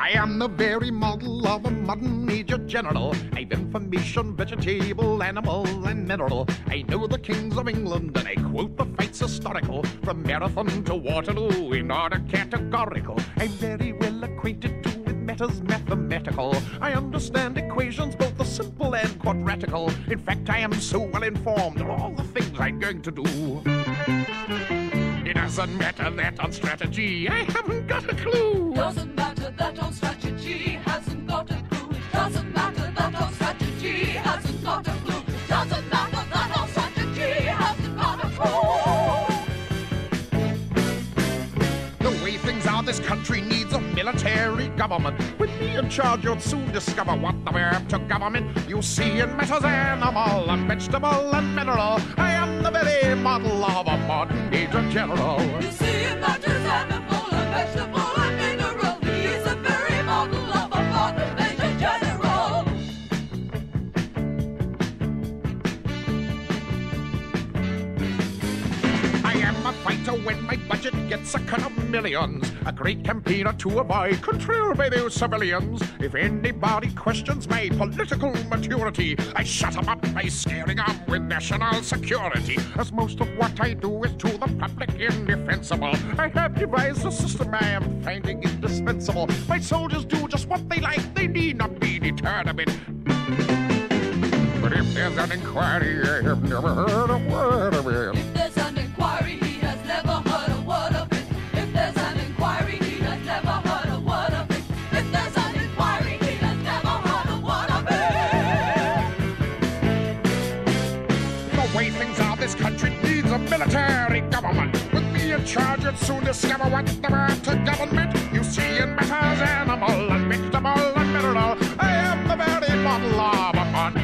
I am the very model of a modern major general. I've information, vegetable, animal, and mineral. I know the kings of England, and I quote the fights historical. From Marathon to Waterloo, in order categorical. I'm very well acquainted too with matters mathematical. I understand equations, both the simple and quadratical. In fact, I am so well informed on all the things I'm going to do. It doesn't matter that on strategy, I haven't got a clue. Doesn't that on strategy hasn't got a clue. It doesn't matter that on strategy hasn't got a clue. It doesn't matter that on strategy hasn't got a clue. The way things are, this country needs a military government. With me in charge, you'll soon discover what the verb to government you see in matters animal and vegetable and mineral. I am the very model of a modern major general. You see, it matters animal a fighter when my budget gets a cut of millions. A great campaigner to avoid control by those civilians. If anybody questions my political maturity, I shut 'em up by scaring 'em with national security. As most of what I do is to the public indefensible. I have devised a system I am finding indispensable. My soldiers do just what they like, they need not be deterred of it. But if there's an inquiry, I have never heard a word the way things are, this country needs a military government. With me in charge, you'd soon discover what the word to government you see in matters animal and vegetable and mineral. I am the very model of a man.